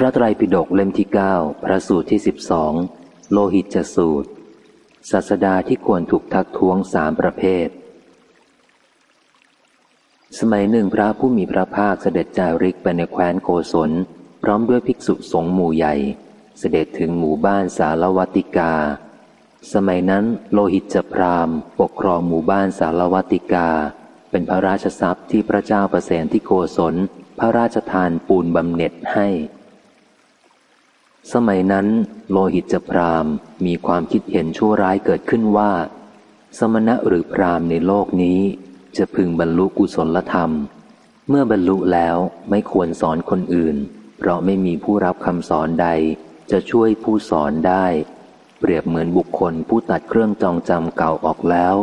พระไตรปิฎกเล่มที่เก้าพระสูตรที่สิบสองโลหิตจสูตร ศาสดาที่ควรถูกทักท้วงสามประเภท สมัยหนึ่งพระผู้มีพระภาคเสด็จจาริกไปในแคว้นโกศล พร้อมด้วยภิกษุสงฆ์หมู่ใหญ่ เสด็จถึงหมู่บ้านสารวัติกา สมัยนั้นโลหิตจพรามปกครองหมู่บ้านสารวัติกา เป็นพระราชทรัพย์ที่พระเจ้าประเสนที่โกศล พระราชทานปูนบำเหน็จให้ สมัยนั้น โลหิตจพรามมีความคิดเห็นชั่วร้ายเกิดขึ้นว่า สมณะหรือพรามในโลกนี้ จะพึงบรรลุกุศลธรรม เมื่อบรรลุแล้วไม่ควรสอนคนอื่น เพราะไม่มีผู้รับคำสอนใด จะช่วยผู้สอนได้ เปรียบเหมือนบุคคลผู้ตัดเครื่องจองจำเก่าออกแล้ว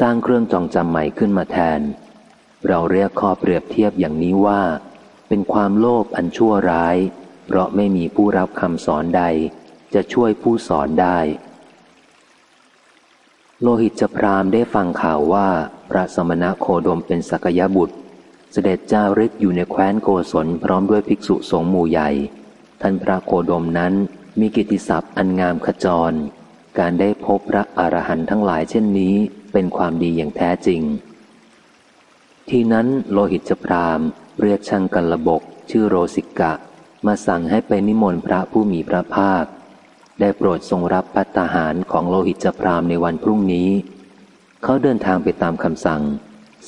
สร้างเครื่องจองจำใหม่ขึ้นมาแทน เราเรียกข้อเปรียบเทียบอย่างนี้ว่า เป็นความโลภอันชั่วร้าย เพราะไม่มีผู้รับคำสอนใด จะช่วยผู้สอนได้ โลหิตจพรามได้ฟังข่าวว่าพระสมณะโคดมเป็นสักยบุตร เสด็จเจ้าริกอยู่ในแคว้นโกศลพร้อมด้วยภิกษุสงฆ์หมู่ใหญ่ ท่านพระโคดมนั้นมีกิตติศัพท์อันงามขจร การได้พบพระอรหันต์ทั้งหลายเช่นนี้เป็นความดีอย่างแท้จริง ที่นั้นโลหิตจพรามเรียกช่างกันระบกชื่อโรสิกะ มาสั่งให้ไปนิมนต์พระผู้มีพระภาค ได้โปรดทรงรับพัตตาหารของโลหิตจพรามในวันพรุ่งนี้ เขาเดินทางไปตามคำสั่ง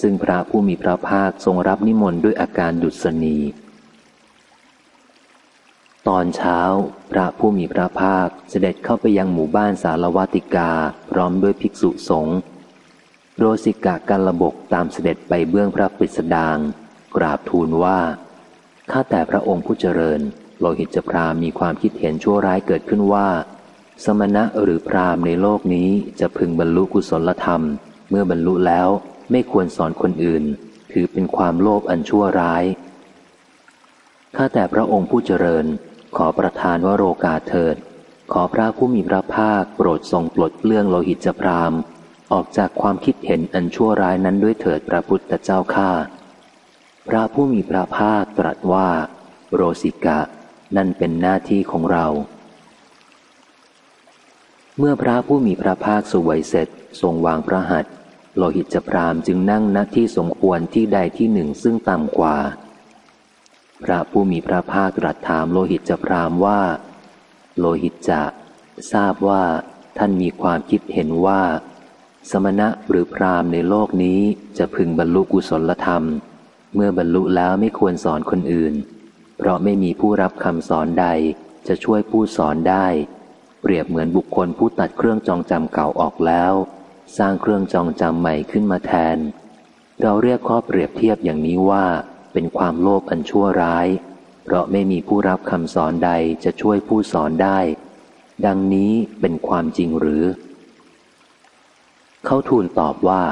ซึ่งพระผู้มีพระภาคทรงรับนิมนต์ด้วยอาการดุษณีตอนเช้า พระผู้มีพระภาคเสด็จเข้าไปยังหมู่บ้านสารวัติกาพร้อมด้วยภิกษุสงฆ์โรสิกะกันระบกตามเสด็จไปเบื้องพระปริสดาง กราบทูลว่า ข้าแต่พระองค์ผู้เจริญ โลหิตจพรามมีความคิดเห็นชั่วร้ายเกิดขึ้นว่า สมณะหรือพรามในโลกนี้จะพึงบรรลุกุศลธรรม เมื่อบรรลุแล้วไม่ควรสอนคนอื่น ถือเป็นความโลภอันชั่วร้ายข้าแต่พระองค์ผู้เจริญ ขอประทานวโรกาเถิด ขอพระผู้มีพระภาคโปรดทรงปลดเปลื้องโลหิตจพรามออกจากความคิดเห็นอันชั่วร้ายนั้นด้วยเถิดพระพุทธเจ้าข้า พระผู้มีพระภาคตรัสว่า โรสิกะ นั่นเป็นหน้าที่ของเรา เมื่อพระผู้มีพระภาคสวยเสร็จทรงวางพระหัตถ์โลหิตจพรามจึงนั่งณที่สมควรที่ใดที่หนึ่งซึ่งต่ำกว่า พระผู้มีพระภาคตรัสถามโลหิตจพรามว่า โลหิตจะทราบว่าท่านมีความคิดเห็นว่า สมณะหรือพรามในโลกนี้จะพึงบรรลุกุศลธรรม เมื่อบรรลุแล้วไม่ควรสอนคนอื่น เพราะไม่มีผู้รับคำสอนใดจะช่วยผู้สอนได้ เปรียบเหมือนบุคคลผู้ตัดเครื่องจองจำเก่าออกแล้ว สร้างเครื่องจองจำใหม่ขึ้นมาแทน เราเรียกข้อเปรียบเทียบอย่างนี้ว่า เป็นความโลภอันชั่วร้าย เพราะไม่มีผู้รับคำสอนใดจะช่วยผู้สอนได้ ดังนี้เป็นความจริงหรือ เขาทูลตอบว่า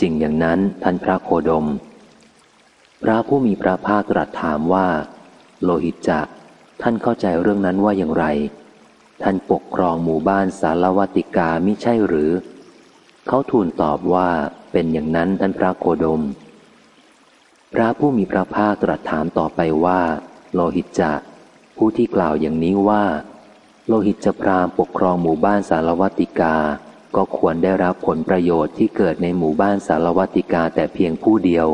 จริงอย่างนั้นท่านพระโคดม พระผู้มีพระภาคตรัสถามว่า โลหิตจักท่านเข้าใจเรื่องนั้นว่าอย่างไร ท่านปกครองหมู่บ้านสารวัติกามิใช่หรือ เขาทูลตอบว่าเป็นอย่างนั้นท่านพระโคดม พระผู้มีพระภาคตรัสถามต่อไปว่า โลหิตจักผู้ที่กล่าวอย่างนี้ว่า โลหิตจพรามปกครองหมู่บ้านสารวัติกา ก็ควรได้รับผลประโยชน์ที่เกิดในหมู่บ้านสารวัติกาแต่เพียงผู้เดียว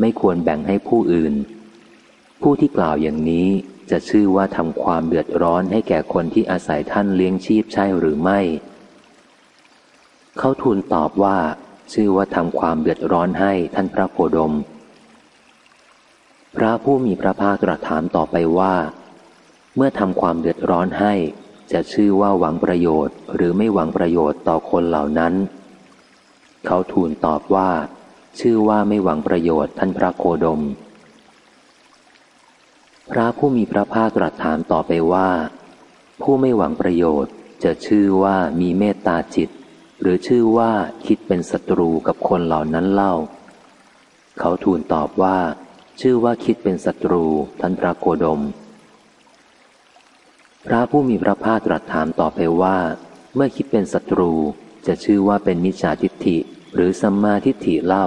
ไม่ควรแบ่งให้ผู้อื่น ผู้ที่กล่าวอย่างนี้จะชื่อว่าทำความเดือดร้อนให้แก่คนที่อาศัยท่านเลี้ยงชีพใช่หรือไม่ เขาทูลตอบว่า ชื่อว่าทำความเดือดร้อนให้ท่านพระโคดม พระผู้มีพระภาคตรัสถามต่อไปว่า เมื่อทำความเดือดร้อนให้ จะชื่อว่าหวังประโยชน์ หรือไม่หวังประโยชน์ต่อคนเหล่านั้น เขาทูลตอบว่า ชื่อว่าไม่หวังประโยชน์ท่านพระโคดม พระผู้มีพระภาคตรัสถามต่อไปว่า ผู้ไม่หวังประโยชน์จะชื่อว่ามีเมตตาจิต หรือชื่อว่าคิดเป็นศัตรูกับคนเหล่านั้นเล่า เขาทูลตอบว่า ชื่อว่าคิดเป็นศัตรูท่านพระโคดม พระผู้มีพระภาคตรัสถามต่อไปว่า เมื่อคิดเป็นศัตรูจะชื่อว่าเป็นมิจฉาทิฏฐิ หรือสัมมาทิฏฐิเล่า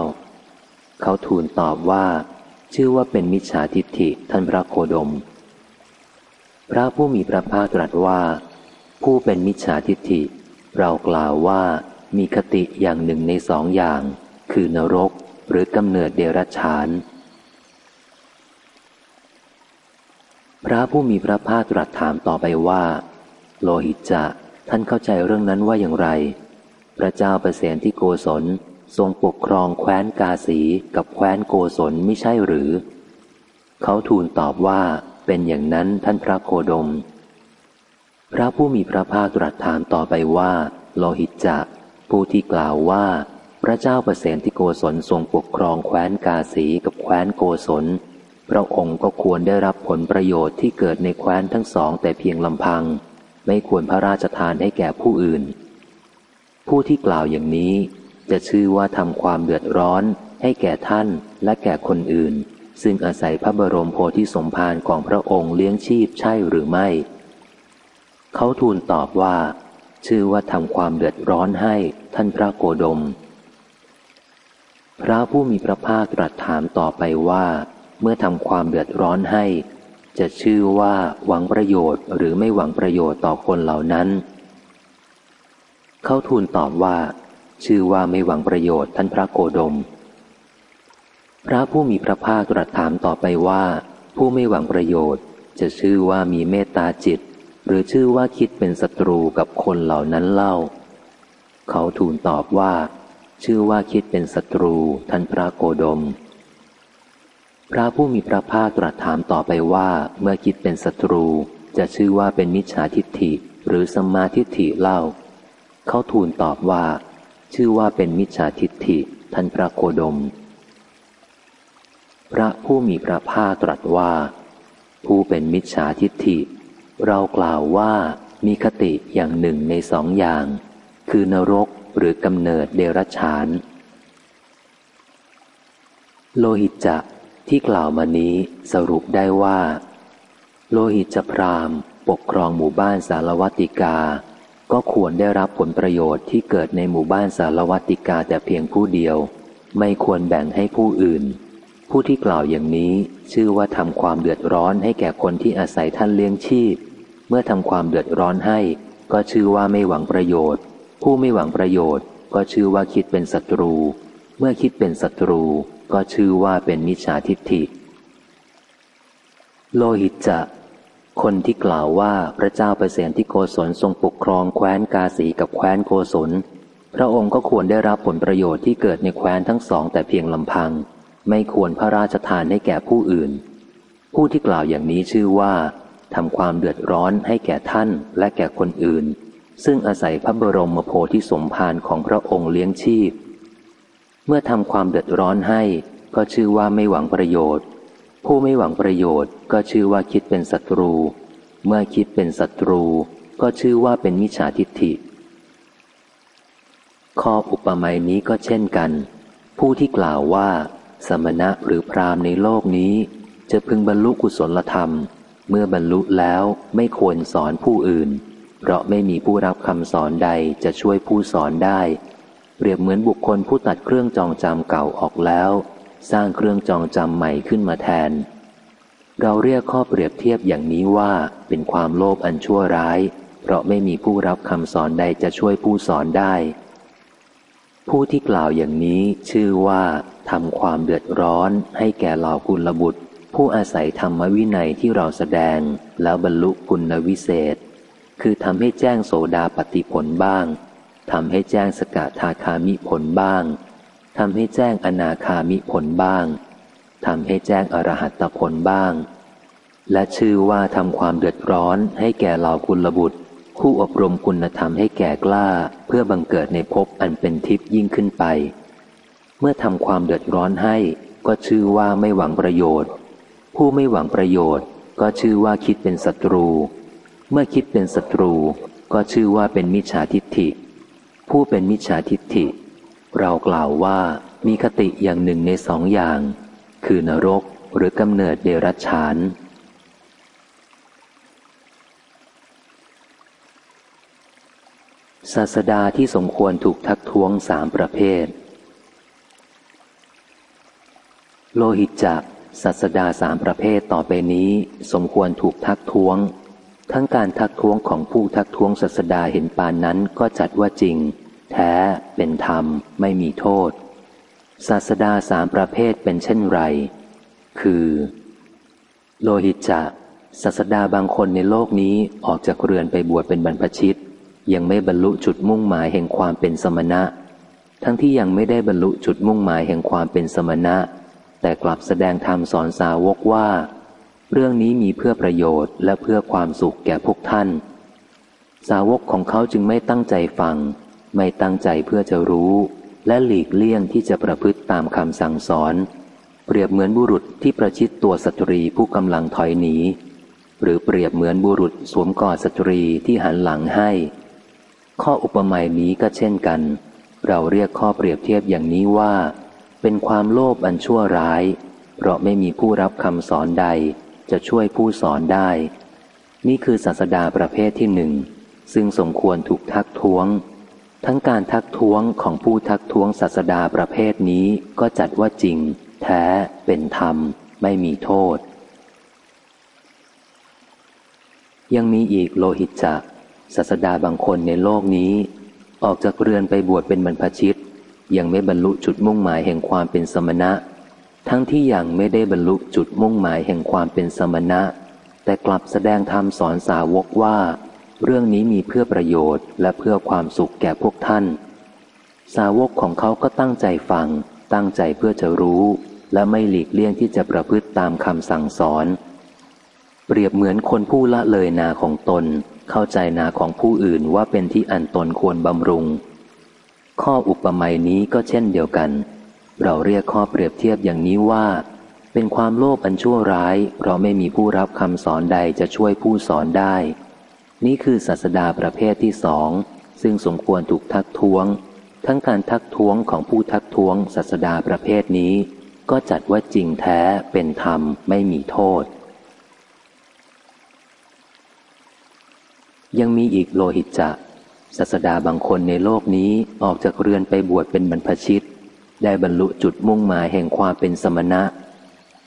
เขาทูลตอบว่า ชื่อว่าเป็นมิจฉาทิฏฐิท่านพระโคดม พระผู้มีพระภาคตรัสว่า ผู้เป็นมิจฉาทิฏฐิ เรากล่าวว่ามีคติอย่างหนึ่งในสองอย่าง คือนรกหรือกำเนิดเดรัจฉาน พระผู้มีพระภาคตรัสถามต่อไปว่า โลหิตจะท่านเข้าใจเรื่องนั้นว่าอย่างไร พระเจ้าประเสนที่โกศลทรงปกครองแคว้นกาสีกับแคว้นโกศลไม่ใช่หรือ เขาทูลตอบว่าเป็นอย่างนั้นท่านพระโคดม พระผู้มีพระภาคตรัสถามต่อไปว่า โลหิตจะผู้ที่กล่าวว่า พระเจ้าประเสนที่โกศลทรงปกครองแคว้นกาสีกับแคว้นโกศล พระองค์ก็ควรได้รับผลประโยชน์ที่เกิดในแคว้นทั้งสองแต่เพียงลำพัง ไม่ควรพระราชทานให้แก่ผู้อื่น ผู้ที่กล่าวอย่างนี้ จะชื่อว่าทำความเดือดร้อนให้แก่ท่านและแก่คนอื่น ซึ่งอาศัยพระบรมโพธิสมภารของพระองค์เลี้ยงชีพใช่หรือไม่ เขาทูลตอบว่า ชื่อว่าทำความเดือดร้อนให้ท่านพระโกดม พระผู้มีพระภาคตรัสถามต่อไปว่า เมื่อทำความเดือดร้อนให้ จะชื่อว่าหวังประโยชน์หรือไม่หวังประโยชน์ต่อคนเหล่านั้น เขาทูลตอบว่า ชื่อว่าไม่หวังประโยชน์ท่านพระโกดม พระผู้มีพระภาคตรัสถามต่อไปว่า ผู้ไม่หวังประโยชน์ จะชื่อว่ามีเมตตาจิต หรือชื่อว่าคิดเป็นศัตรูกับคนเหล่านั้นเล่า เขาทูลตอบว่า ชื่อว่าคิดเป็นศัตรูท่านพระโกดม พระผู้มีพระภาคตรัสถามต่อไปว่าเมื่อคิดเป็นศัตรูจะชื่อว่าเป็นมิจฉาทิฏฐิหรือสมาทิฏฐิเล่า เขาทูลตอบว่า ชื่อว่าเป็นมิจฉาทิฏฐิท่านพระโคดม พระผู้มีพระภาคตรัสว่า ผู้เป็นมิจฉาทิฏฐิ เรากล่าวว่ามีคติอย่างหนึ่งในสองอย่าง คือนรกหรือกำเนิดเดรัจฉาน โลหิตจะที่กล่าวมานี้สรุปได้ว่า โลหิตจะพรามปกครองหมู่บ้านสารวัติกา ก็ควรได้รับผลประโยชน์ที่เกิดในหมู่บ้านสารวัติกาแต่เพียงผู้เดียว ไม่ควรแบ่งให้ผู้อื่น ผู้ที่กล่าวอย่างนี้ชื่อว่าทำความเดือดร้อนให้แก่คนที่อาศัยท่านเลี้ยงชีพ เมื่อทำความเดือดร้อนให้ ก็ชื่อว่าไม่หวังประโยชน์ ผู้ไม่หวังประโยชน์ ก็ชื่อว่าคิดเป็นศัตรู เมื่อคิดเป็นศัตรู ก็ชื่อว่าเป็นมิจฉาทิฏฐิ โลหิตจะ คนที่กล่าวว่าพระเจ้าเปรตที่โกศลทรงปกครองแคว้นกาสีกับแคว้นโกศล พระองค์ก็ควรได้รับผลประโยชน์ที่เกิดในแคว้นทั้งสองแต่เพียงลำพัง ไม่ควรพระราชทานให้แก่ผู้อื่น ผู้ที่กล่าวอย่างนี้ชื่อว่าทำความเดือดร้อนให้แก่ท่านและแก่คนอื่น ซึ่งอาศัยพระบรมโพธิสมภารของพระองค์เลี้ยงชีพ เมื่อทำความเดือดร้อนให้ก็ชื่อว่าไม่หวังประโยชน์ ผู้ไม่หวังประโยชน์ก็ชื่อว่าคิดเป็นศัตรู เมื่อคิดเป็นศัตรู ก็ชื่อว่าเป็นมิจฉาทิฏฐิ ข้ออุปมานี้ก็เช่นกัน ผู้ที่กล่าวว่า สมณะหรือพรามในโลกนี้ จะพึงบรรลุกุศลธรรม เมื่อบรรลุแล้วไม่ควรสอนผู้อื่น เพราะไม่มีผู้รับคำสอนใดจะช่วยผู้สอนได้ เปรียบเหมือนบุคคลผู้ตัดเครื่องจองจำเก่าออกแล้ว สร้างเครื่องจองจำใหม่ขึ้นมาแทน เราเรียกข้อเปรียบเทียบอย่างนี้ว่าเป็นความโลภอันชั่วร้าย เพราะไม่มีผู้รับคำสอนใดจะช่วยผู้สอนได้ ผู้ที่กล่าวอย่างนี้ชื่อว่าทำความเดือดร้อนให้แก่เหล่ากุลบุตร ผู้อาศัยธรรมวินัยที่เราแสดงแล้วบรรลุคุณวิเศษ คือทำให้แจ้งโสดาปฏิผลบ้างทำให้แจ้งสกทาคามิผลบ้าง ทำให้แจ้งอนาคามิผลบ้างทำให้แจ้งอรหัตผลบ้าง และชื่อว่าทำความเดือดร้อนให้แก่เหล่ากุลบุตรผู้อบรมคุณธรรมให้แก่กล้า เพื่อบังเกิดในภพอันเป็นทิพย์ยิ่งขึ้นไป เมื่อทำความเดือดร้อนให้ ก็ชื่อว่าไม่หวังประโยชน์ ผู้ไม่หวังประโยชน์ ก็ชื่อว่าคิดเป็นศัตรู เมื่อคิดเป็นศัตรู ก็ชื่อว่าเป็นมิจฉาทิฏฐิ ผู้เป็นมิจฉาทิฏฐิ เรากล่าวว่ามีคติอย่างหนึ่งในสองอย่าง คือนรกหรือกำเนิดเดรัจฉาน ศาสดาที่สมควรถูกทักท้วงสามประเภท โลหิตจักศาสดาสามประเภทต่อไปนี้สมควรถูกทักท้วง ทั้งการทักท้วงของผู้ทักท้วงศาสดาเห็นปานนั้นก็จัดว่าจริง แท้เป็นธรรมไม่มีโทษ ศาสดาสามประเภทเป็นเช่นไร คือ โลหิตจะศาสดาบางคนในโลกนี้ออกจากเรือนไปบวชเป็นบรรพชิต ยังไม่บรรลุจุดมุ่งหมายแห่งความเป็นสมณะ ทั้งที่ยังไม่ได้บรรลุจุดมุ่งหมายแห่งความเป็นสมณะ แต่กลับแสดงธรรมสอนสาวกว่า เรื่องนี้มีเพื่อประโยชน์และเพื่อความสุขแก่พวกท่าน สาวกของเขาจึงไม่ตั้งใจฟัง ไม่ตั้งใจเพื่อจะรู้ และหลีกเลี่ยงที่จะประพฤติตามคำสั่งสอน เปรียบเหมือนบุรุษที่ประชิดตัวสตรีผู้กำลังถอยหนี หรือเปรียบเหมือนบุรุษสวมกอดสตรีที่หันหลังให้ ข้ออุปมานี้ก็เช่นกัน เราเรียกข้อเปรียบเทียบอย่างนี้ว่า เป็นความโลภอันชั่วร้าย เพราะไม่มีผู้รับคำสอนใด จะช่วยผู้สอนได้ นี่คือศาสดาประเภทที่หนึ่งซึ่งสมควรถูกทักท้วง ทั้งการทักท้วงของผู้ทักท้วงศาสดาประเภทนี้ก็จัดว่าจริง แท้ เป็นธรรม ไม่มีโทษ ยังมีอีกโลหิตจักศาสดาบางคนในโลกนี้ ออกจากเรือนไปบวชเป็นบรรพชิต ยังไม่บรรลุจุดมุ่งหมายแห่งความเป็นสมณะ ทั้งที่ยังไม่ได้บรรลุจุดมุ่งหมายแห่งความเป็นสมณะ แต่กลับแสดงธรรมสอนสาวกว่า เรื่องนี้มีเพื่อประโยชน์และเพื่อความสุขแก่พวกท่าน สาวกของเขาก็ตั้งใจฟัง ตั้งใจเพื่อจะรู้ และไม่หลีกเลี่ยงที่จะประพฤติตามคำสั่งสอน เปรียบเหมือนคนผู้ละเลยนาของตน เข้าใจนาของผู้อื่นว่าเป็นที่อันตนควรบำรุง ข้ออุปมานี้ก็เช่นเดียวกัน เราเรียกข้อเปรียบเทียบอย่างนี้ว่า เป็นความโลภอันชั่วร้าย เพราะไม่มีผู้รับคำสอนใดจะช่วยผู้สอนได้ นี่คือศาสดาประเภทที่สอง ซึ่งสมควรถูกทักท้วง ทั้งการทักท้วงของผู้ทักท้วงศาสดาประเภทนี้ ก็จัดว่าจริงแท้เป็นธรรมไม่มีโทษ ยังมีอีกโลหิตจะศาสดาบางคนในโลกนี้ออกจากเรือนไปบวชเป็นบรรพชิต ได้บรรลุจุดมุ่งหมายแห่งความเป็นสมณะ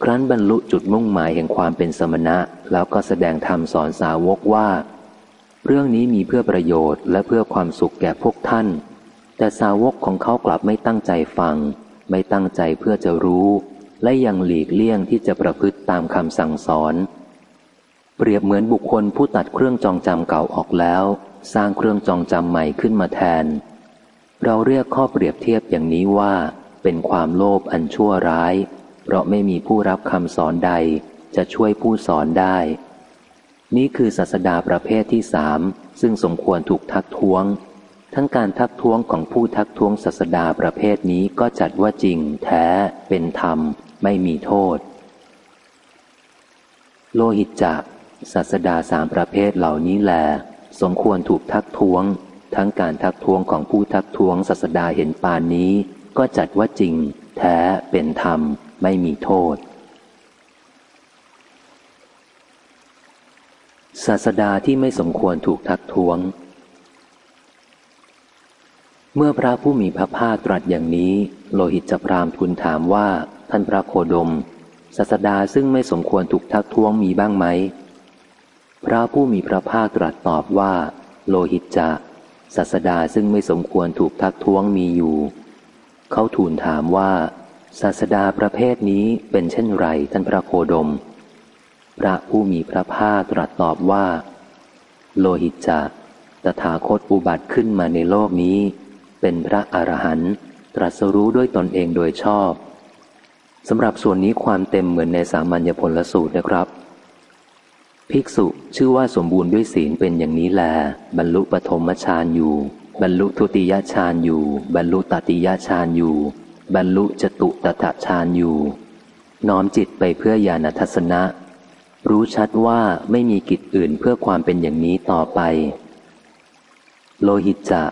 ครั้นบรรลุจุดมุ่งหมายแห่งความเป็นสมณะ แล้วก็แสดงธรรมสอนสาวกว่า เรื่องนี้มีเพื่อประโยชน์และเพื่อความสุขแก่พวกท่าน แต่สาวกของเขากลับไม่ตั้งใจฟัง ไม่ตั้งใจเพื่อจะรู้ และยังหลีกเลี่ยงที่จะประพฤติตามคำสั่งสอน เปรียบเหมือนบุคคลผู้ตัดเครื่องจองจำเก่าออกแล้ว สร้างเครื่องจองจำใหม่ขึ้นมาแทน เราเรียกข้อเปรียบเทียบอย่างนี้ว่า เป็นความโลภอันชั่วร้าย เพราะไม่มีผู้รับคำสอนใดจะช่วยผู้สอนได้ นี่คือศาสดาประเภทที่สามซึ่งสมควรถูกทักท้วง ทั้งการทักท้วงของผู้ทักท้วงศาสดาประเภทนี้ก็จัดว่าจริง แท้ เป็นธรรม ไม่มีโทษ โลหิตจักศาสดาสามประเภทเหล่านี้แล สมควรถูกทักท้วง ทั้งการทักท้วงของผู้ทักท้วงศาสดาเห็นปานนี้ ก็จัดว่าจริง แท้ เป็นธรรม ไม่มีโทษ ศาสดาที่ไม่สมควรถูกทักท้วง เมื่อพระผู้มีพระภาคตรัสอย่างนี้ โลหิตจพรามทูลถามว่าท่านพระโคดม ศาสดาซึ่งไม่สมควรถูกทักท้วงมีบ้างไหม พระผู้มีพระภาคตรัสตอบว่า โลหิตจะศาสดาซึ่งไม่สมควรถูกทักท้วงมีอยู่ เขาทูลถามว่า ศาสดาประเภทนี้เป็นเช่นไรท่านพระโคดม พระผู้มีพระภาคตรัสตอบว่า โลหิตจะตถาคตอุบัติขึ้นมาในโลกนี้ เป็นพระอรหันต์ตรัสรู้ด้วยตนเองโดยชอบสำหรับส่วนนี้ความเต็มเหมือนในสามัญญผลสูตรนะครับ ภิกษุชื่อว่าสมบูรณ์ด้วยศีลเป็นอย่างนี้แล บรรลุปฐมฌานอยู่ บรรลุทุติยฌานอยู่ บรรลุตติยฌานอยู่ บรรลุจตุตถฌานอยู่ น้อมจิตไปเพื่อญาณทัศนะ รู้ชัดว่าไม่มีกิจอื่นเพื่อความเป็นอย่างนี้ต่อไป โลหิตจะ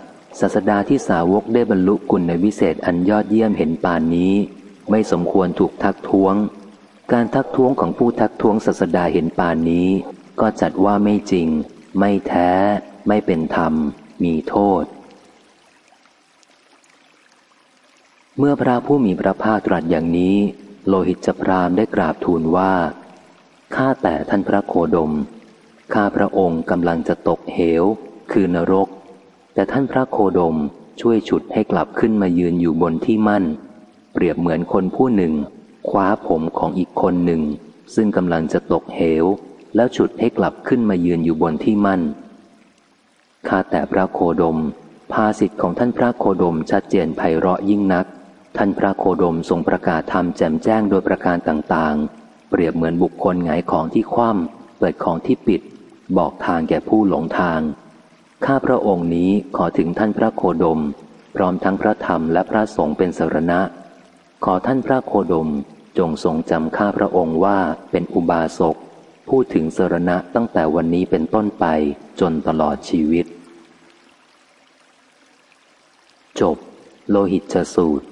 ศาสดาที่สาวกได้บรรลุกุณในวิเศษอันยอดเยี่ยมเห็นป่านนี้ ไม่สมควรถูกทักท้วง การทักท้วงของผู้ทักท้วงศาสดาเห็นป่านนี้ ก็จัดว่าไม่จริง ไม่แท้ ไม่เป็นธรรม มีโทษ เมื่อพระผู้มีพระภาคตรัสอย่างนี้ โลหิตจพรามได้กราบทูลว่า ข้าแต่ท่านพระโคดม ข้าพระองค์กำลังจะตกเหว คือนรก แต่ท่านพระโคดมช่วยฉุดให้กลับขึ้นมายืนอยู่บนที่มั่น เปรียบเหมือนคนผู้หนึ่ง คว้าผมของอีกคนหนึ่ง ซึ่งกำลังจะตกเหว แล้วฉุดให้กลับขึ้นมายืนอยู่บนที่มั่น ข้าแต่พระโคดม ภาสิทธิ์ของท่านพระโคดมชัดเจนไพเราะยิ่งนัก ท่านพระโคดมทรงประกาศธรรมแจ่มแจ้งโดยประการต่างๆ เปรียบเหมือนบุคคลหงายของที่คว่ำเปิดของที่ปิด บอกทางแก่ผู้หลงทาง ข้าพระองค์นี้ขอถึงท่านพระโคดม พร้อมทั้งพระธรรมและพระสงฆ์เป็นสรณะ ขอท่านพระโคดมจงทรงจำข้าพระองค์ว่าเป็นอุบาสกพูดถึงสรณะตั้งแต่วันนี้เป็นต้นไปจนตลอดชีวิต จบ โลหิตสูตร